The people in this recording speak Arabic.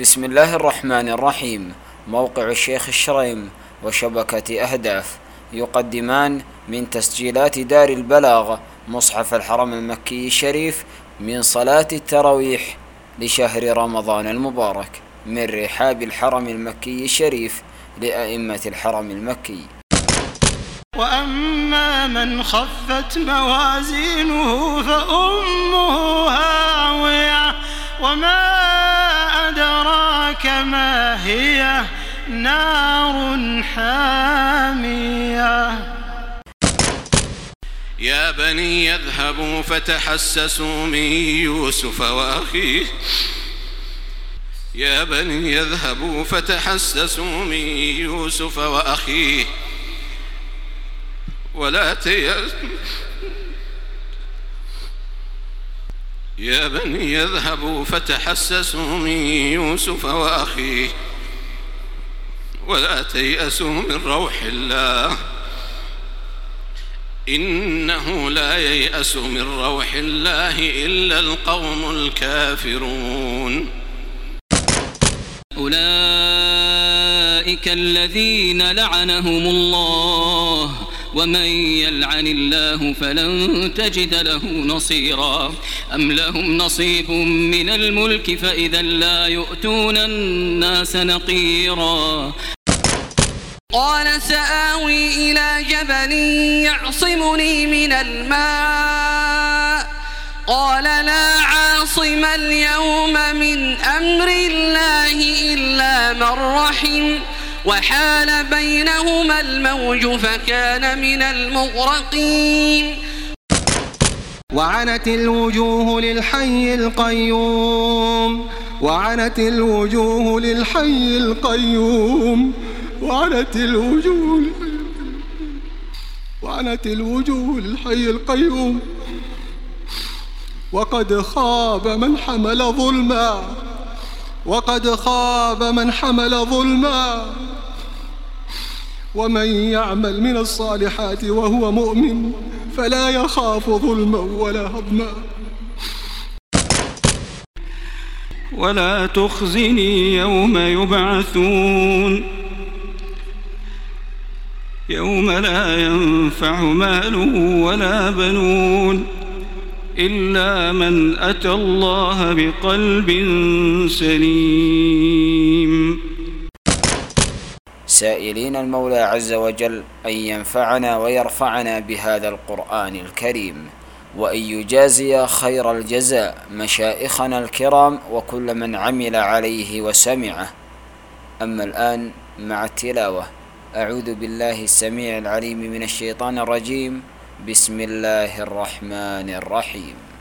بسم الله الرحمن الرحيم. موقع الشيخ الشريم وشبكة أهداف. يقدمان من تسجيلات دار البلاغ مصحف الحرم المكي الشريف من صلاة التراويح لشهر رمضان المبارك من رحاب الحرم المكي الشريف لأئمة الحرم المكي. وأما من خفت موازينه فأمه هاوية. وما أدراك ما هي نار حامية. يا بني اذهبوا فتحسسوا من يوسف وأخيه. يا بني يذهبوا فتحسسوا من يوسف وأخيه. ولا تيأس يا بني يذهبوا فتحسسوا من يوسف وأخيه. ولا تيأسوا من روح الله. إنه لا ييأس من روح الله إلا القوم الكافرون. أولئك الذين لعنهم الله. ومن يلعن الله فلن تجد له نصيرا. أم لهم نصيب من الملك فإذا لا يؤتون الناس نقيرا. قال سآوي إلى جبل يعصمني من الماء. قال لا عاصم اليوم من أمر الله إلا من رحم. وحال بينهما الموج فكان من المغرقين. وعنت الوجوه للحي القيوم وعنت الوجوه للحي القيوم وعنت الوجوه وعنت الوجوه للحي القيوم. وقد خاب من حمل ظلما وقد خاب من حمل ظلما. ومن يعمل من الصالحات وهو مؤمن فلا يخاف ظلما ولا هضما. ولا تخزني يوم يبعثون. يوم لا ينفع مال ولا بنون إلا من أتى الله بقلب سليم. سائلين المولى عز وجل أن ينفعنا ويرفعنا بهذا القرآن الكريم وأن يجازي خير الجزاء مشائخنا الكرام وكل من عمل عليه وسمعه. أما الآن مع التلاوة أعوذ بالله السميع العليم من الشيطان الرجيم. بسم الله الرحمن الرحيم.